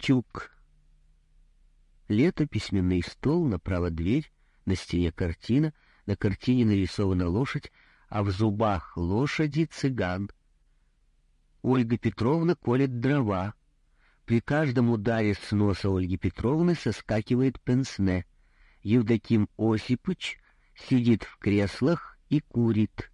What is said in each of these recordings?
Тюк. Лето, письменный стол, направо дверь, на стене картина, на картине нарисована лошадь, а в зубах лошади цыган. Ольга Петровна колет дрова. При каждом ударе с носа Ольги Петровны соскакивает пенсне. Евдоким Осипыч сидит в креслах и курит.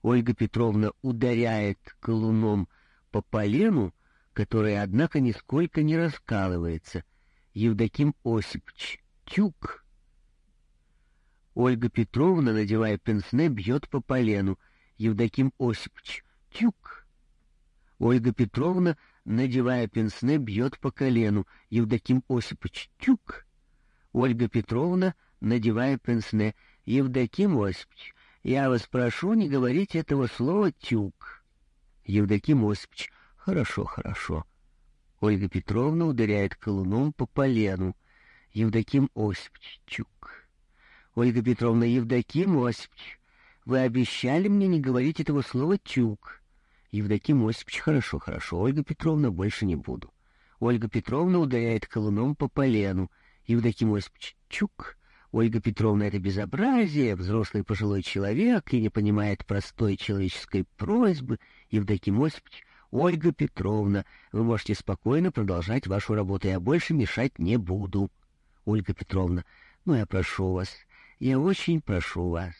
Ольга Петровна ударяет колуном по полену, которое, однако, нисколько не раскалывается. Евдоким Осипыч. Тюк. Ольга Петровна, надевая пенсне, бьет по полену. Евдоким Осипыч. Тюк. Ольга Петровна, надевая пенсне, бьет по колену. Евдоким Осипыч. Тюк. Ольга Петровна, надевая пенсне. Евдоким Осипыч, я вас прошу не говорить этого слова «тюк». Евдоким Осипыч. Хорошо, хорошо. Ольга Петровна ударяет колуном по полену. Евдоким Осипыч. Чук. Ольга Петровна, Евдоким Осипыч, вы обещали мне не говорить этого слова «тюк». Евдоким Осипович, хорошо, хорошо. Ольга Петровна, больше не буду. Ольга Петровна ударяет колуном по полену. Евдоким Осипович, чук. Ольга Петровна — это безобразие, взрослый пожилой человек и не понимает простой человеческой просьбы. Евдоким Осипович, Ольга Петровна, вы можете спокойно продолжать вашу работу, я больше мешать не буду. Ольга Петровна, ну я прошу вас, я очень прошу вас.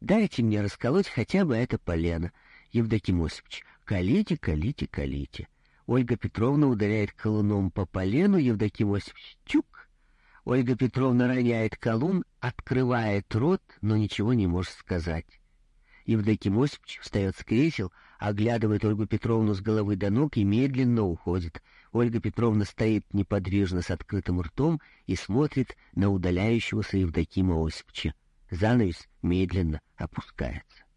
Дайте мне расколоть хотя бы это полено. Евдоким Осипович, колите, колите, колите. Ольга Петровна ударяет колуном по полену, Евдоким Осипович, чук. Ольга Петровна роняет колун, открывает рот, но ничего не может сказать. Евдоким Осипович встает с кресел, оглядывает Ольгу Петровну с головы до ног и медленно уходит. Ольга Петровна стоит неподвижно с открытым ртом и смотрит на удаляющегося Евдокима Осиповича. Занавес медленно опускается.